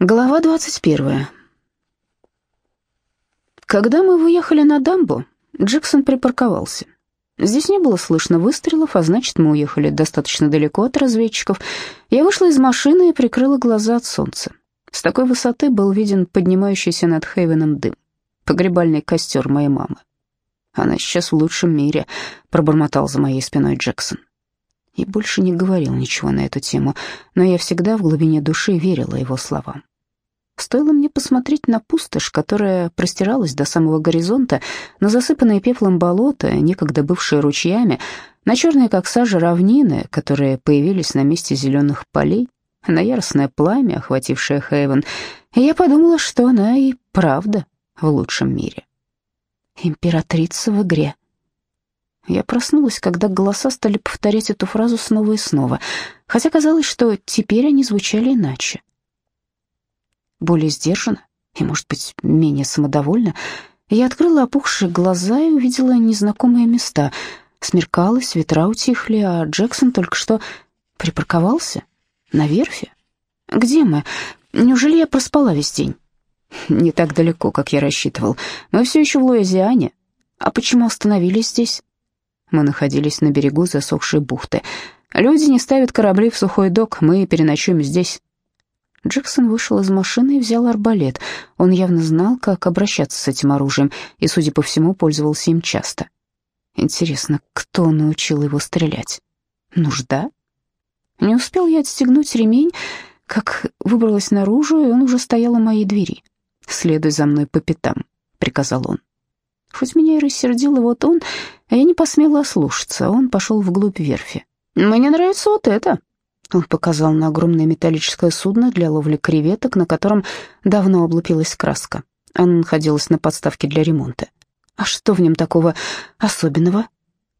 Глава 21. Когда мы выехали на дамбу, Джексон припарковался. Здесь не было слышно выстрелов, а значит, мы уехали достаточно далеко от разведчиков. Я вышла из машины и прикрыла глаза от солнца. С такой высоты был виден поднимающийся над Хейвеном дым. Погребальный костер моей мамы. Она сейчас в лучшем мире, пробормотал за моей спиной Джексон. И больше не говорил ничего на эту тему, но я всегда в глубине души верила его словам. Стоило мне посмотреть на пустошь, которая простиралась до самого горизонта, на засыпанные пеплом болота, некогда бывшие ручьями, на черные, как сажа, равнины, которые появились на месте зеленых полей, на яростное пламя, охватившее Хейвен, и я подумала, что она и правда в лучшем мире. Императрица в игре. Я проснулась, когда голоса стали повторять эту фразу снова и снова, хотя казалось, что теперь они звучали иначе более сдержанно и, может быть, менее самодовольно, я открыла опухшие глаза и увидела незнакомые места. Смеркалось, ветра утихли, а Джексон только что припарковался на верфи. Где мы? Неужели я проспала весь день? Не так далеко, как я рассчитывал. Мы все еще в Луизиане. А почему остановились здесь? Мы находились на берегу засохшей бухты. Люди не ставят корабли в сухой док, мы переночуем здесь. Джексон вышел из машины и взял арбалет. Он явно знал, как обращаться с этим оружием, и, судя по всему, пользовался им часто. Интересно, кто научил его стрелять? Нужда? Не успел я отстегнуть ремень, как выбралась наружу, и он уже стоял у моей двери. «Следуй за мной по пятам», — приказал он. Хоть меня и рассердил его тон, а я не посмела ослушаться, он пошел вглубь верфи. «Мне нравится вот это», он показал на огромное металлическое судно для ловли креветок, на котором давно облупилась краска. Оно находилось на подставке для ремонта. А что в нем такого особенного?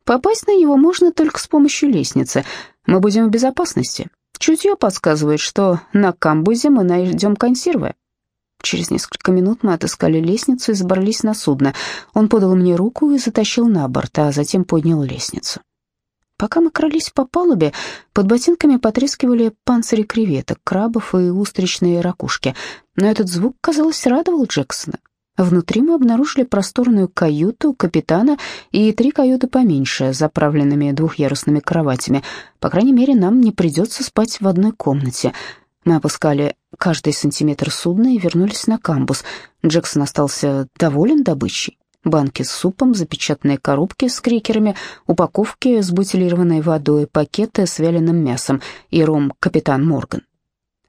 Попасть на него можно только с помощью лестницы. Мы будем в безопасности. Чутье подсказывает, что на камбузе мы найдем консервы. Через несколько минут мы отыскали лестницу и забрались на судно. Он подал мне руку и затащил на борт, а затем поднял лестницу. Пока мы крались по палубе, под ботинками потрескивали панцири креветок, крабов и устричные ракушки. Но этот звук, казалось, радовал Джексона. Внутри мы обнаружили просторную каюту капитана и три каюты поменьше, заправленными двухъярусными кроватями. По крайней мере, нам не придется спать в одной комнате. Мы опускали каждый сантиметр судна и вернулись на камбус. Джексон остался доволен добычей банки с супом, запечатанные коробки с крекерами, упаковки с бутилированной водой, пакеты с вяленым мясом и ром «Капитан Морган».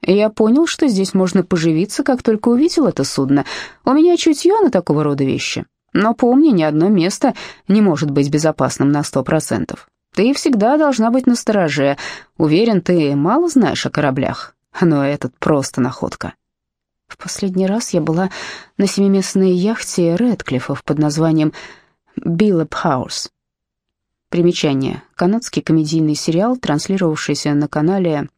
Я понял, что здесь можно поживиться, как только увидел это судно. У меня чутье на такого рода вещи. Но помни, ни одно место не может быть безопасным на сто процентов. Ты всегда должна быть настороже. Уверен, ты мало знаешь о кораблях, но этот просто находка. В последний раз я была на семиместной яхте Рэдклиффов под названием «Billable Hours». Примечание. Канадский комедийный сериал, транслировавшийся на канале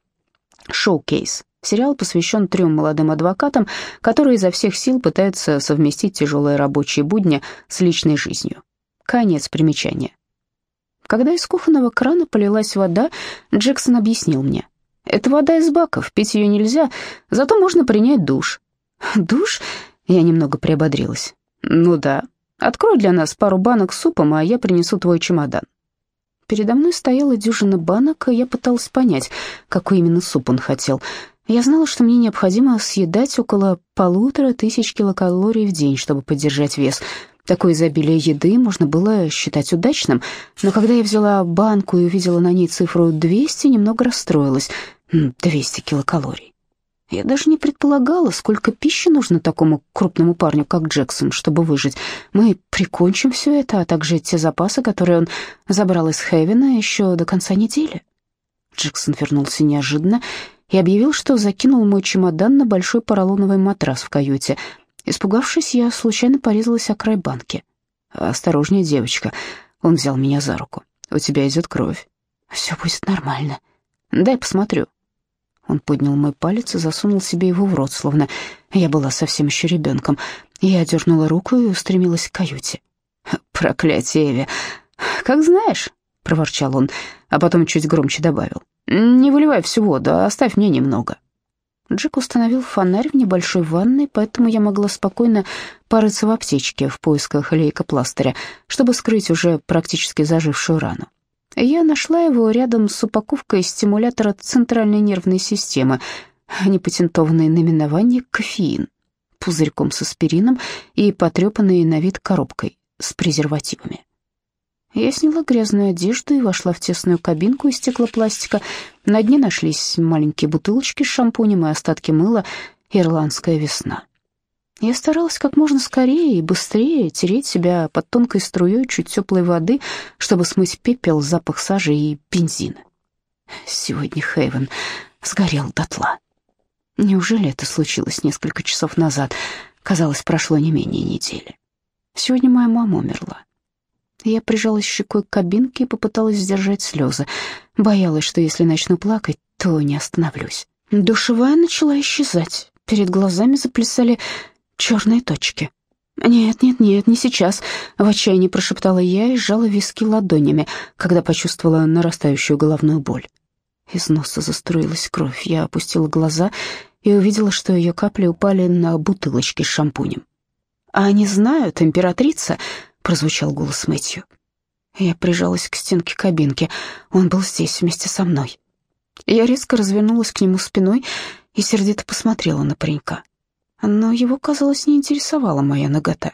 «Шоукейс». Сериал посвящен трем молодым адвокатам, которые изо всех сил пытаются совместить тяжелые рабочие будни с личной жизнью. Конец примечания. Когда из кухонного крана полилась вода, Джексон объяснил мне. «Это вода из баков, пить ее нельзя, зато можно принять душ. «Душ?» — я немного приободрилась. «Ну да. Открой для нас пару банок с супом, а я принесу твой чемодан». Передо мной стояла дюжина банок, и я пыталась понять, какой именно суп он хотел. Я знала, что мне необходимо съедать около полутора тысяч килокалорий в день, чтобы поддержать вес. Такое изобилие еды можно было считать удачным, но когда я взяла банку и увидела на ней цифру 200, немного расстроилась. 200 килокалорий. Я даже не предполагала, сколько пищи нужно такому крупному парню, как Джексон, чтобы выжить. Мы прикончим все это, а также те запасы, которые он забрал из Хевена еще до конца недели. Джексон вернулся неожиданно и объявил, что закинул мой чемодан на большой поролоновый матрас в каюте. Испугавшись, я случайно порезалась о край банки. «Осторожнее, девочка», — он взял меня за руку. «У тебя идет кровь». «Все будет нормально». «Дай посмотрю». Он поднял мой палец и засунул себе его в рот, словно я была совсем еще ребенком. Я дернула руку и устремилась к каюте. «Проклятие, Эви! Как знаешь!» — проворчал он, а потом чуть громче добавил. «Не выливай всю воду, а оставь мне немного». Джек установил фонарь в небольшой ванной, поэтому я могла спокойно порыться в аптечке в поисках лейкопластыря, чтобы скрыть уже практически зажившую рану. Я нашла его рядом с упаковкой стимулятора центральной нервной системы, непатентованное наименование «кофеин», пузырьком с аспирином и потрепанной на вид коробкой с презервативами. Я сняла грязную одежду и вошла в тесную кабинку из стеклопластика. На дне нашлись маленькие бутылочки с шампунем и остатки мыла «Ирландская весна». Я старалась как можно скорее и быстрее тереть себя под тонкой струей чуть теплой воды, чтобы смыть пепел, запах сажи и бензина. Сегодня Хейвен сгорел дотла. Неужели это случилось несколько часов назад? Казалось, прошло не менее недели. Сегодня моя мама умерла. Я прижалась щекой к кабинке и попыталась сдержать слезы. Боялась, что если начну плакать, то не остановлюсь. Душевая начала исчезать. Перед глазами заплясали черные точки. «Нет, нет, нет, не сейчас», — в отчаянии прошептала я и сжала виски ладонями, когда почувствовала нарастающую головную боль. Из носа заструилась кровь. Я опустила глаза и увидела, что ее капли упали на бутылочки с шампунем. «А они знают, императрица?» Прозвучал голос Мэтью. Я прижалась к стенке кабинки. Он был здесь вместе со мной. Я резко развернулась к нему спиной и сердито посмотрела на паренька. Но его, казалось, не интересовала моя нагота.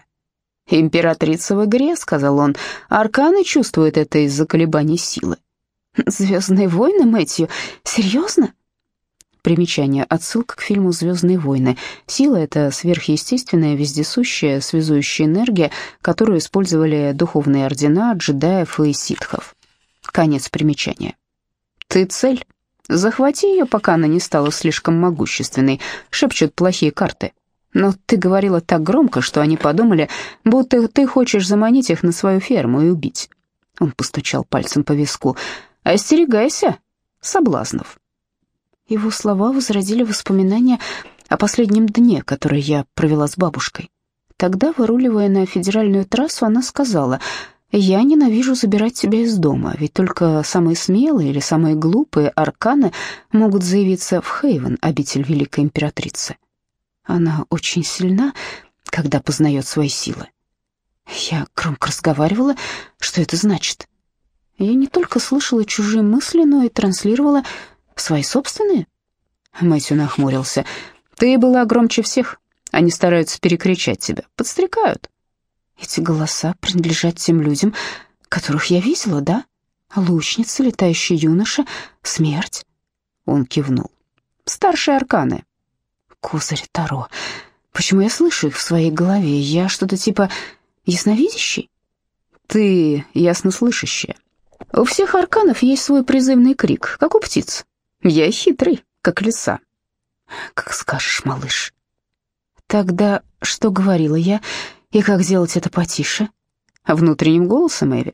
«Императрица в игре», — сказал он. «Арканы чувствуют это из-за колебаний силы». «Звездные войны, Мэтью? Серьезно?» Примечание. Отсылка к фильму «Звездные войны». Сила — это сверхъестественная, вездесущая, связующая энергия, которую использовали духовные ордена джедаев и ситхов. Конец примечания. «Ты цель. Захвати ее, пока она не стала слишком могущественной», — шепчут плохие карты. «Но ты говорила так громко, что они подумали, будто ты хочешь заманить их на свою ферму и убить». Он постучал пальцем по виску. «Остерегайся, соблазнов». Его слова возродили воспоминания о последнем дне, который я провела с бабушкой. Тогда, выруливая на федеральную трассу, она сказала, «Я ненавижу забирать тебя из дома, ведь только самые смелые или самые глупые арканы могут заявиться в Хейвен, обитель великой императрицы. Она очень сильна, когда познает свои силы». Я громко разговаривала, что это значит. Я не только слышала чужие мысли, но и транслировала Свои собственные?» Мэтью нахмурился. «Ты была громче всех. Они стараются перекричать тебя, подстрекают». «Эти голоса принадлежат тем людям, которых я видела, да? Лучница, летающий юноша, смерть?» Он кивнул. «Старшие арканы». «Козырь Таро. Почему я слышу их в своей голове? Я что-то типа ясновидящий?» «Ты яснослышащая. У всех арканов есть свой призывный крик, как у птиц. Я хитрый, как лиса. Как скажешь, малыш. Тогда что говорила я, и как сделать это потише? Внутренним голосом, Эви,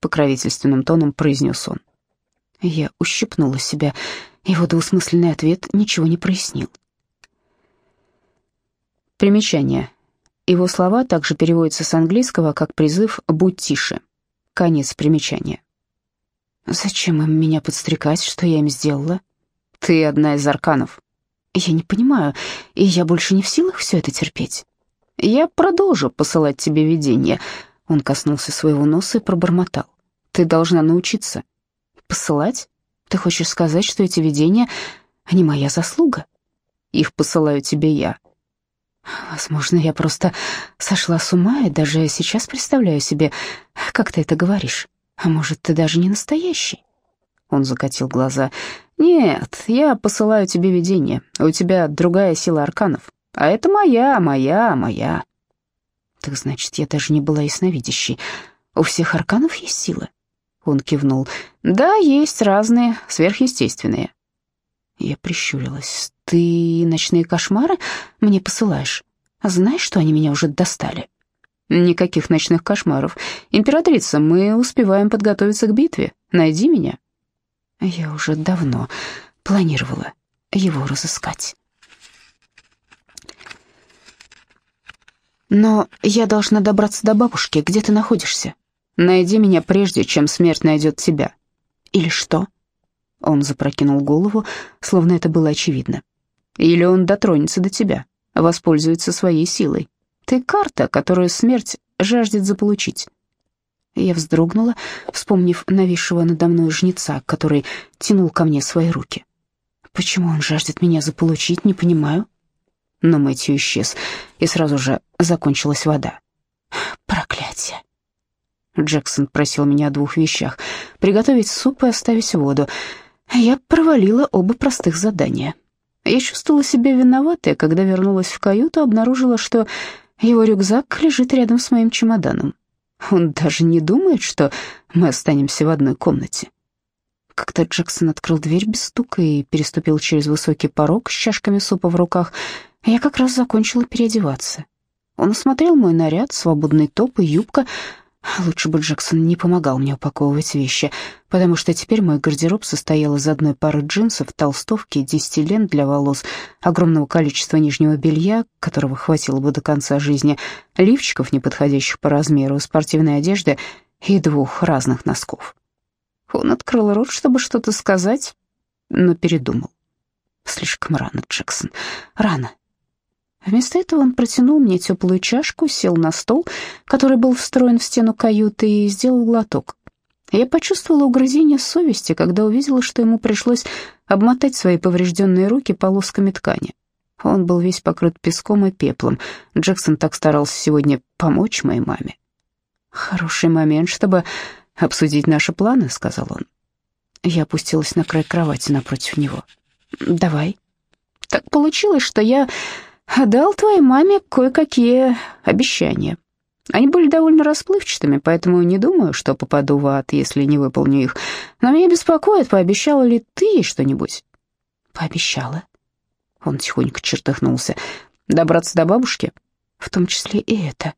покровительственным тоном произнес он. Я ущипнула себя. Его двусмысленный ответ ничего не прояснил. Примечание. Его слова также переводятся с английского как призыв «будь тише». Конец примечания. Зачем им меня подстрекать, что я им сделала? Ты одна из арканов. Я не понимаю, и я больше не в силах все это терпеть. Я продолжу посылать тебе видения. Он коснулся своего носа и пробормотал. Ты должна научиться. Посылать? Ты хочешь сказать, что эти видения не моя заслуга? Их посылаю тебе я. Возможно, я просто сошла с ума и даже сейчас представляю себе, как ты это говоришь. А может, ты даже не настоящий? Он закатил глаза. «Нет, я посылаю тебе видение. У тебя другая сила арканов. А это моя, моя, моя». «Так значит, я даже не была ясновидящей. У всех арканов есть силы?» Он кивнул. «Да, есть разные, сверхъестественные». Я прищурилась. «Ты ночные кошмары мне посылаешь? Знаешь, что они меня уже достали?» «Никаких ночных кошмаров. Императрица, мы успеваем подготовиться к битве. Найди меня». Я уже давно планировала его разыскать. Но я должна добраться до бабушки. Где ты находишься? Найди меня прежде, чем смерть найдет тебя. Или что? Он запрокинул голову, словно это было очевидно. Или он дотронется до тебя, воспользуется своей силой. Ты карта, которую смерть жаждет заполучить. Я вздрогнула, вспомнив нависшего надо мной жнеца, который тянул ко мне свои руки. Почему он жаждет меня заполучить, не понимаю. Но Мэтью исчез, и сразу же закончилась вода. Проклятие. Джексон просил меня о двух вещах — приготовить суп и оставить воду. Я провалила оба простых задания. Я чувствовала себя виноватой, когда вернулась в каюту, обнаружила, что его рюкзак лежит рядом с моим чемоданом. Он даже не думает, что мы останемся в одной комнате. Как-то Джексон открыл дверь без стука и переступил через высокий порог с чашками супа в руках. Я как раз закончила переодеваться. Он осмотрел мой наряд, свободный топ и юбка, Лучше бы Джексон не помогал мне упаковывать вещи, потому что теперь мой гардероб состоял из одной пары джинсов, толстовки, десяти лент для волос, огромного количества нижнего белья, которого хватило бы до конца жизни, лифчиков, не подходящих по размеру, спортивной одежды и двух разных носков. Он открыл рот, чтобы что-то сказать, но передумал. Слишком рано, Джексон, рано. Вместо этого он протянул мне теплую чашку, сел на стол, который был встроен в стену каюты, и сделал глоток. Я почувствовала угрызение совести, когда увидела, что ему пришлось обмотать свои поврежденные руки полосками ткани. Он был весь покрыт песком и пеплом. Джексон так старался сегодня помочь моей маме. «Хороший момент, чтобы обсудить наши планы», — сказал он. Я опустилась на край кровати напротив него. «Давай». Так получилось, что я дал твоей маме кое-какие обещания. Они были довольно расплывчатыми, поэтому не думаю, что попаду в ад, если не выполню их. Но меня беспокоит, пообещала ли ты ей что-нибудь?» «Пообещала». Он тихонько чертыхнулся. «Добраться до бабушки?» «В том числе и это».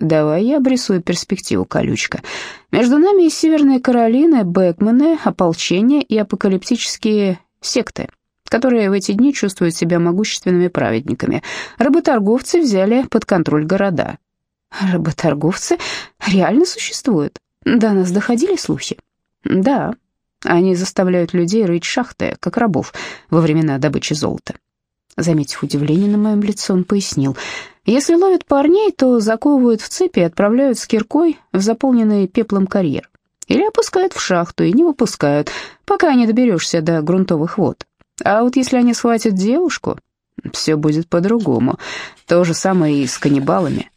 «Давай я обрисую перспективу, колючка. Между нами и Северной Каролиной Бэкмены, ополчение и апокалиптические секты которые в эти дни чувствуют себя могущественными праведниками. Работорговцы взяли под контроль города. Работорговцы реально существуют? До нас доходили слухи? Да, они заставляют людей рыть шахты, как рабов, во времена добычи золота. Заметив удивление на моем лице, он пояснил. Если ловят парней, то заковывают в цепи и отправляют с киркой в заполненный пеплом карьер. Или опускают в шахту и не выпускают, пока не доберешься до грунтовых вод. А вот если они схватят девушку, все будет по-другому. То же самое и с каннибалами.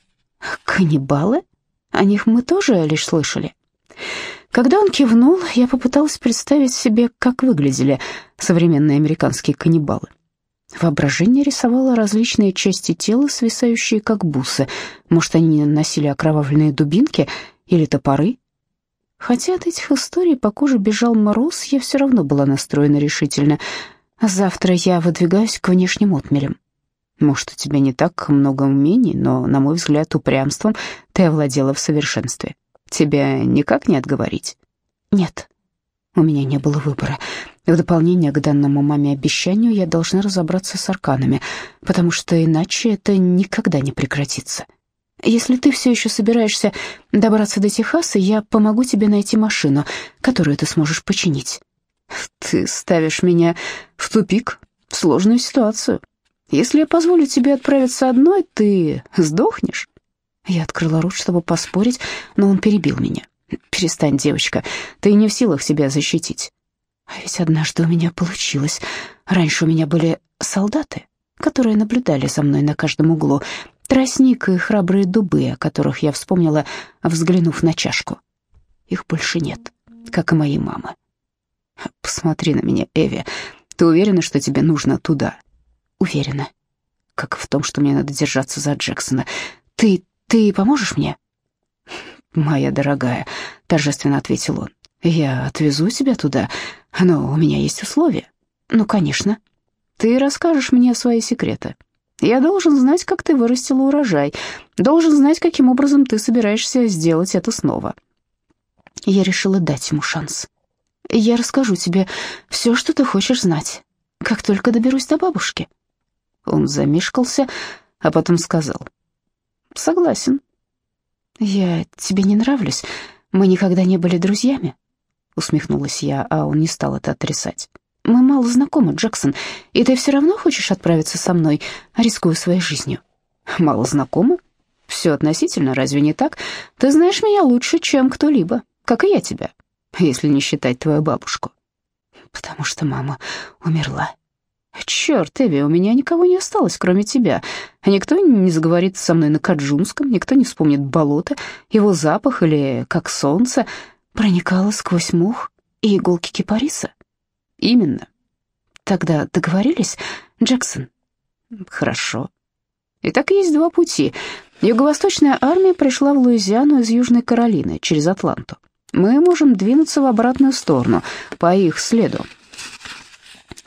Каннибалы? О них мы тоже лишь слышали. Когда он кивнул, я попыталась представить себе, как выглядели современные американские каннибалы. Воображение рисовало различные части тела, свисающие как бусы. Может, они носили окровавленные дубинки или топоры? Хотя от этих историй по коже бежал мороз, я все равно была настроена решительно. Завтра я выдвигаюсь к внешним отмелям. Может, у тебя не так много умений, но, на мой взгляд, упрямством ты овладела в совершенстве. Тебя никак не отговорить? Нет, у меня не было выбора. В дополнение к данному маме обещанию я должна разобраться с арканами, потому что иначе это никогда не прекратится. Если ты все еще собираешься добраться до Техаса, я помогу тебе найти машину, которую ты сможешь починить. Ты ставишь меня в тупик, в сложную ситуацию. Если я позволю тебе отправиться одной, ты сдохнешь. Я открыла рот, чтобы поспорить, но он перебил меня. Перестань, девочка, ты не в силах себя защитить. А ведь однажды у меня получилось. Раньше у меня были солдаты, которые наблюдали за мной на каждом углу, тростник и храбрые дубы, о которых я вспомнила, взглянув на чашку. Их больше нет, как и моей мамы. Посмотри на меня, Эви. Ты уверена, что тебе нужно туда? Уверена. Как в том, что мне надо держаться за Джексона. Ты, ты поможешь мне? Моя дорогая, торжественно ответил он. Я отвезу тебя туда, но у меня есть условия. Ну, конечно. Ты расскажешь мне свои секреты. Я должен знать, как ты вырастила урожай. Должен знать, каким образом ты собираешься сделать это снова. Я решила дать ему шанс. Я расскажу тебе все, что ты хочешь знать, как только доберусь до бабушки». Он замешкался, а потом сказал. «Согласен». «Я тебе не нравлюсь. Мы никогда не были друзьями», — усмехнулась я, а он не стал это отрицать. Мы мало знакомы, Джексон, и ты все равно хочешь отправиться со мной, рискуя своей жизнью?» «Мало знакомы? Все относительно, разве не так? Ты знаешь меня лучше, чем кто-либо, как и я тебя, если не считать твою бабушку». «Потому что мама умерла». «Черт, Эви, у меня никого не осталось, кроме тебя. Никто не заговорит со мной на каджунском, никто не вспомнит болото, его запах или как солнце проникало сквозь мух и иголки кипариса». «Именно». «Тогда договорились, Джексон?» «Хорошо». Итак, есть два пути. Юго-восточная армия пришла в Луизиану из Южной Каролины через Атланту. Мы можем двинуться в обратную сторону, по их следу.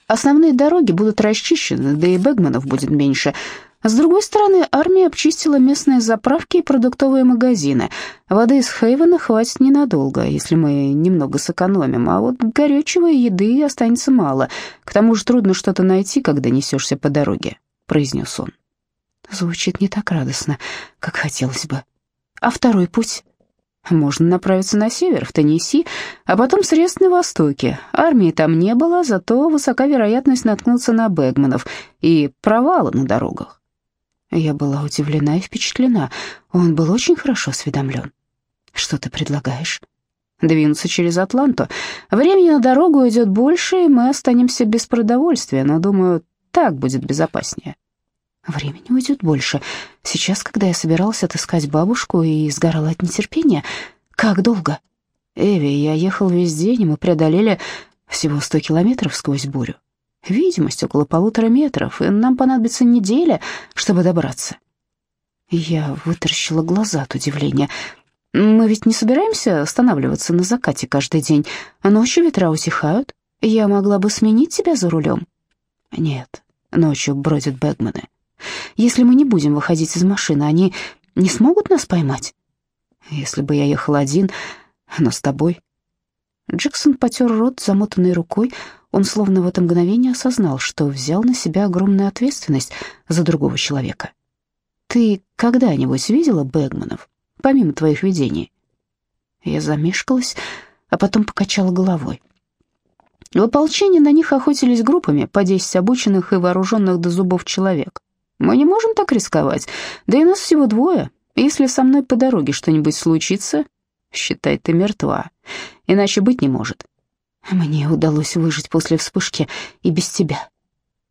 Основные дороги будут расчищены, да и бэгманов будет меньше. С другой стороны, армия обчистила местные заправки и продуктовые магазины. Воды из Хейвена хватит ненадолго, если мы немного сэкономим, а вот горячего еды останется мало. К тому же трудно что-то найти, когда несешься по дороге», — произнес он. Звучит не так радостно, как хотелось бы. А второй путь? Можно направиться на север, в Теннесси, а потом срезать на востоке. Армии там не было, зато высока вероятность наткнуться на Бэгманов и провалы на дорогах. Я была удивлена и впечатлена. Он был очень хорошо осведомлен. Что ты предлагаешь? Двинуться через Атланту. Времени на дорогу идет больше, и мы останемся без продовольствия, но, думаю, так будет безопаснее. Времени уйдет больше. Сейчас, когда я собиралась отыскать бабушку и сгорала от нетерпения. Как долго? Эви, я ехал весь день, и мы преодолели всего сто километров сквозь бурю. Видимость около полутора метров, и нам понадобится неделя, чтобы добраться. Я вытаращила глаза от удивления. Мы ведь не собираемся останавливаться на закате каждый день, а ночью ветра утихают. Я могла бы сменить тебя за рулем. Нет, ночью бродят бэгмены. Если мы не будем выходить из машины, они не смогут нас поймать? Если бы я ехал один, но с тобой. Джексон потер рот, замотанной рукой. Он словно в это мгновение осознал, что взял на себя огромную ответственность за другого человека. «Ты когда-нибудь видела Бэгманов, помимо твоих видений?» Я замешкалась, а потом покачала головой. В ополчении на них охотились группами по десять обученных и вооруженных до зубов человек. Мы не можем так рисковать, да и нас всего двое. Если со мной по дороге что-нибудь случится, считай, ты мертва, иначе быть не может. Мне удалось выжить после вспышки и без тебя.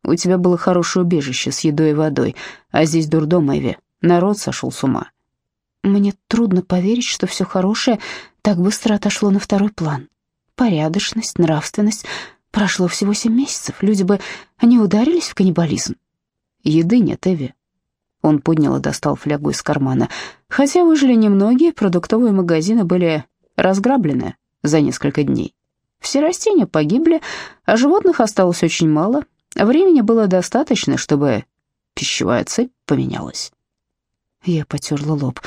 У тебя было хорошее убежище с едой и водой, а здесь дурдом, Эви. Народ сошел с ума. Мне трудно поверить, что все хорошее так быстро отошло на второй план. Порядочность, нравственность. Прошло всего семь месяцев, люди бы не ударились в каннибализм. Еды нет, Эви. Он поднял и достал флягу из кармана. Хотя выжили немногие, продуктовые магазины были разграблены за несколько дней. Все растения погибли, а животных осталось очень мало. Времени было достаточно, чтобы пищевая цепь поменялась. Я потерла лоб.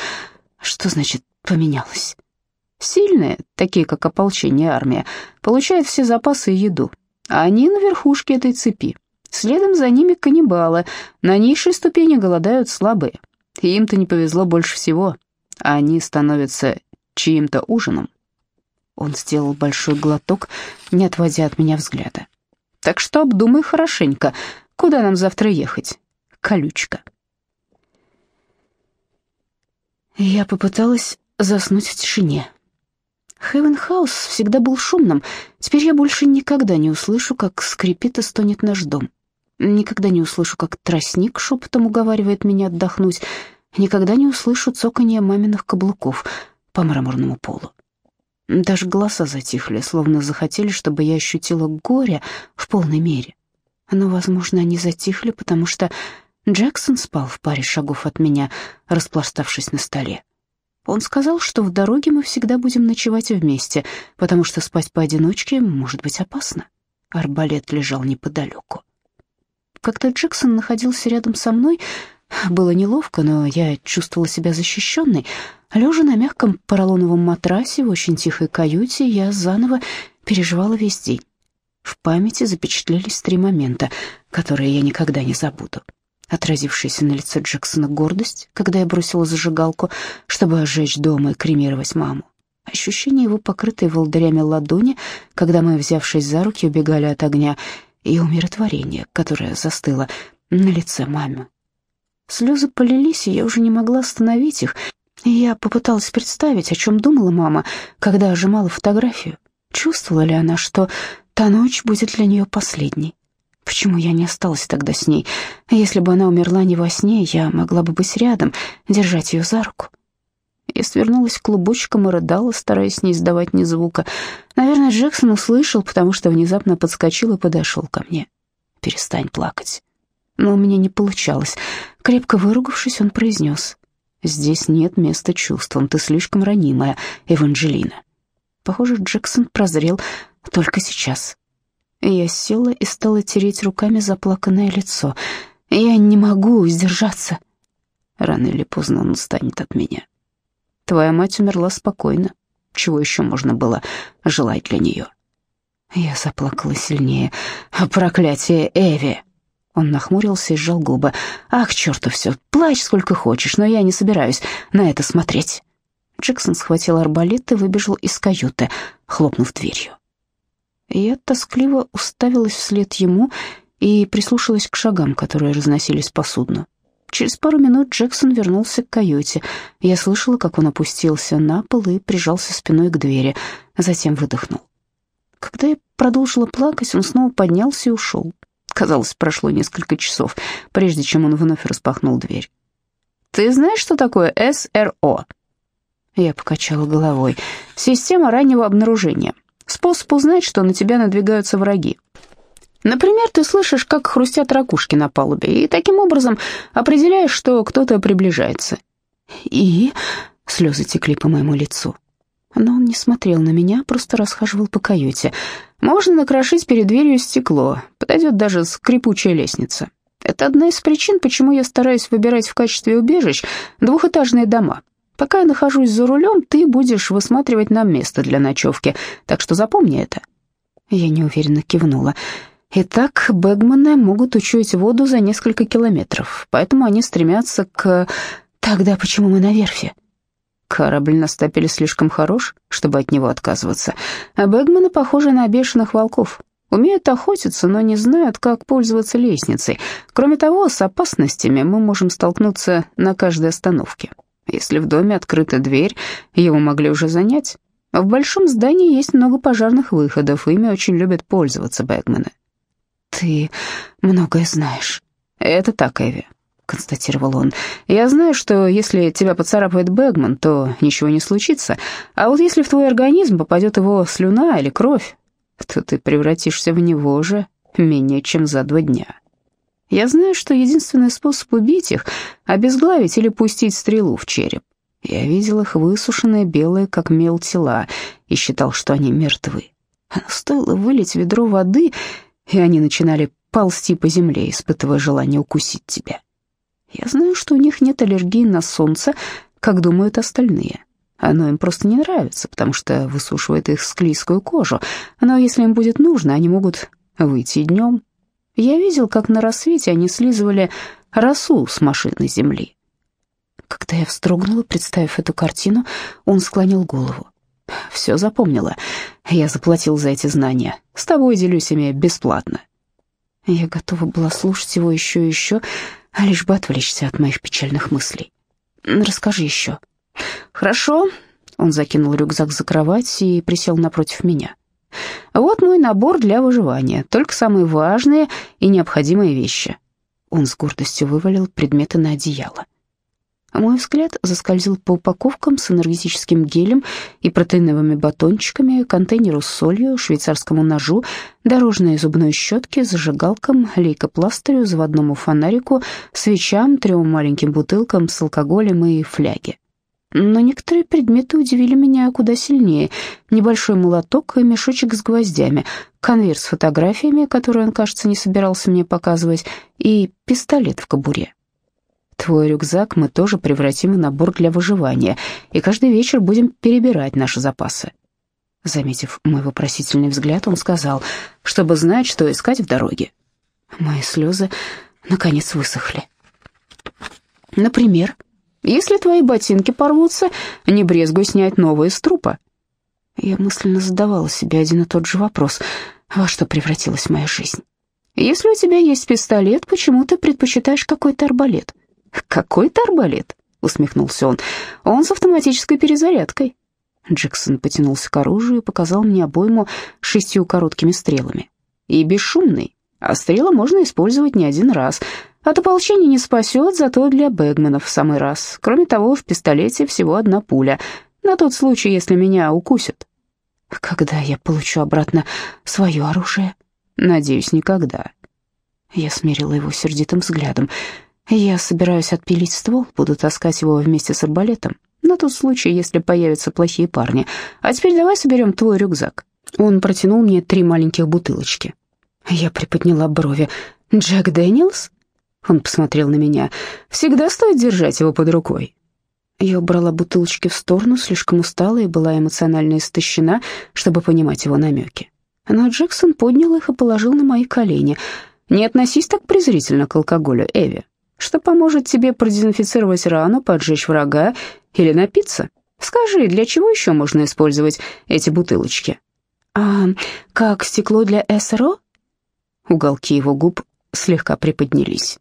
Что значит «поменялась»? Сильные, такие как ополчение армия, получают все запасы и еду, а они на верхушке этой цепи. Следом за ними каннибалы. На низшей ступени голодают слабые. Им-то не повезло больше всего. А они становятся чьим-то ужином. Он сделал большой глоток, не отводя от меня взгляда. Так что обдумай хорошенько, куда нам завтра ехать. Колючка. Я попыталась заснуть в тишине. Хевенхаус всегда был шумным. Теперь я больше никогда не услышу, как скрипит и стонет наш дом. Никогда не услышу, как тростник шепотом уговаривает меня отдохнуть. Никогда не услышу цоканье маминых каблуков по мраморному полу. Даже голоса затихли, словно захотели, чтобы я ощутила горе в полной мере. Но, возможно, они затихли, потому что Джексон спал в паре шагов от меня, распластавшись на столе. Он сказал, что в дороге мы всегда будем ночевать вместе, потому что спать поодиночке может быть опасно. Арбалет лежал неподалеку. Когда Джексон находился рядом со мной, было неловко, но я чувствовала себя защищенной. Лежа на мягком поролоновом матрасе в очень тихой каюте, я заново переживала весь день. В памяти запечатлелись три момента, которые я никогда не забуду. Отразившаяся на лице Джексона гордость, когда я бросила зажигалку, чтобы ожечь дома и кремировать маму. Ощущение его покрытой волдырями ладони, когда мы, взявшись за руки, убегали от огня, и умиротворение, которое застыло на лице мамы. Слезы полились, и я уже не могла остановить их. Я попыталась представить, о чем думала мама, когда сжимала фотографию. Чувствовала ли она, что та ночь будет для нее последней? Почему я не осталась тогда с ней? Если бы она умерла не во сне, я могла бы быть рядом, держать ее за руку. Я свернулась клубочком и рыдала, стараясь не издавать ни звука. Наверное, Джексон услышал, потому что внезапно подскочил и подошел ко мне. «Перестань плакать». Но у меня не получалось. Крепко выругавшись, он произнес. «Здесь нет места чувствам, ты слишком ранимая, Эванжелина». Похоже, Джексон прозрел только сейчас. Я села и стала тереть руками заплаканное лицо. Я не могу сдержаться. Рано или поздно он устанет от меня. Твоя мать умерла спокойно. Чего еще можно было желать для нее?» Я заплакала сильнее. «Проклятие Эви!» Он нахмурился и сжал губы. «Ах, черту все, плачь сколько хочешь, но я не собираюсь на это смотреть». Джексон схватил арбалет и выбежал из каюты, хлопнув дверью. Я тоскливо уставилась вслед ему и прислушалась к шагам, которые разносились по судну. Через пару минут Джексон вернулся к каюте. Я слышала, как он опустился на пол и прижался спиной к двери, затем выдохнул. Когда я продолжила плакать, он снова поднялся и ушел. Казалось, прошло несколько часов, прежде чем он вновь распахнул дверь. «Ты знаешь, что такое СРО?» Я покачала головой. «Система раннего обнаружения. Способ узнать, что на тебя надвигаются враги. Например, ты слышишь, как хрустят ракушки на палубе, и таким образом определяешь, что кто-то приближается. И слезы текли по моему лицу. Но он не смотрел на меня, просто расхаживал по каюте. Можно накрошить перед дверью стекло, подойдет даже скрипучая лестница. Это одна из причин, почему я стараюсь выбирать в качестве убежищ двухэтажные дома. Пока я нахожусь за рулем, ты будешь высматривать нам место для ночевки, так что запомни это». Я неуверенно кивнула. Итак, Бэгманы могут учуять воду за несколько километров, поэтому они стремятся к... Тогда почему мы на верфи? Корабль на стапеле слишком хорош, чтобы от него отказываться. А Бэгманы похожи на бешеных волков. Умеют охотиться, но не знают, как пользоваться лестницей. Кроме того, с опасностями мы можем столкнуться на каждой остановке. Если в доме открыта дверь, его могли уже занять. В большом здании есть много пожарных выходов, ими очень любят пользоваться Бэгманы. «Ты многое знаешь». «Это так, Эви», — констатировал он. «Я знаю, что если тебя поцарапает Бэгман, то ничего не случится, а вот если в твой организм попадет его слюна или кровь, то ты превратишься в него же менее чем за два дня». Я знаю, что единственный способ убить их — обезглавить или пустить стрелу в череп. Я видел их высушенные, белые, как мел, тела, и считал, что они мертвы. Но стоило вылить ведро воды, и они начинали ползти по земле, испытывая желание укусить тебя. Я знаю, что у них нет аллергии на солнце, как думают остальные. Оно им просто не нравится, потому что высушивает их склизкую кожу. Но если им будет нужно, они могут выйти днем. Я видел, как на рассвете они слизывали росу с машины земли. Когда я вздрогнула, представив эту картину, он склонил голову. Все запомнила. Я заплатил за эти знания. С тобой делюсь ими бесплатно. Я готова была слушать его еще и еще, а лишь бы отвлечься от моих печальных мыслей. Расскажи еще. Хорошо. Он закинул рюкзак за кровать и присел напротив меня. Вот мой набор для выживания, только самые важные и необходимые вещи. Он с гордостью вывалил предметы на одеяло. А мой взгляд заскользил по упаковкам с энергетическим гелем и протеиновыми батончиками, контейнеру с солью, швейцарскому ножу, дорожной зубной щетке, зажигалкам, лейкопластырю, заводному фонарику, свечам, трем маленьким бутылкам с алкоголем и фляге. Но некоторые предметы удивили меня куда сильнее. Небольшой молоток и мешочек с гвоздями, конверт с фотографиями, которые он, кажется, не собирался мне показывать, и пистолет в кобуре. Твой рюкзак мы тоже превратим в набор для выживания, и каждый вечер будем перебирать наши запасы». Заметив мой вопросительный взгляд, он сказал, чтобы знать, что искать в дороге. Мои слезы наконец высохли. «Например, если твои ботинки порвутся, не брезгуй снять новые с трупа. Я мысленно задавала себе один и тот же вопрос. Во что превратилась моя жизнь? Если у тебя есть пистолет, почему ты предпочитаешь какой-то арбалет? Какой-то арбалет? Усмехнулся он. Он с автоматической перезарядкой. Джексон потянулся к оружию и показал мне обойму шестью короткими стрелами. И бесшумный, а стрелы можно использовать не один раз. От ополчения не спасет, зато для Бэгманов в самый раз. Кроме того, в пистолете всего одна пуля, на тот случай, если меня укусят. Когда я получу обратно свое оружие? Надеюсь, никогда. Я смерила его сердитым взглядом. Я собираюсь отпилить ствол, буду таскать его вместе с арбалетом. На тот случай, если появятся плохие парни. А теперь давай соберем твой рюкзак. Он протянул мне три маленьких бутылочки. Я приподняла брови. «Джек Дэниелс?» Он посмотрел на меня. «Всегда стоит держать его под рукой». Я убрала бутылочки в сторону, слишком устала и была эмоционально истощена, чтобы понимать его намеки. Но Джексон поднял их и положил на мои колени. «Не относись так презрительно к алкоголю, Эви. Что поможет тебе продезинфицировать рану, поджечь врага или напиться? Скажи, для чего еще можно использовать эти бутылочки?» «А как стекло для СРО?» Уголки его губ слегка приподнялись.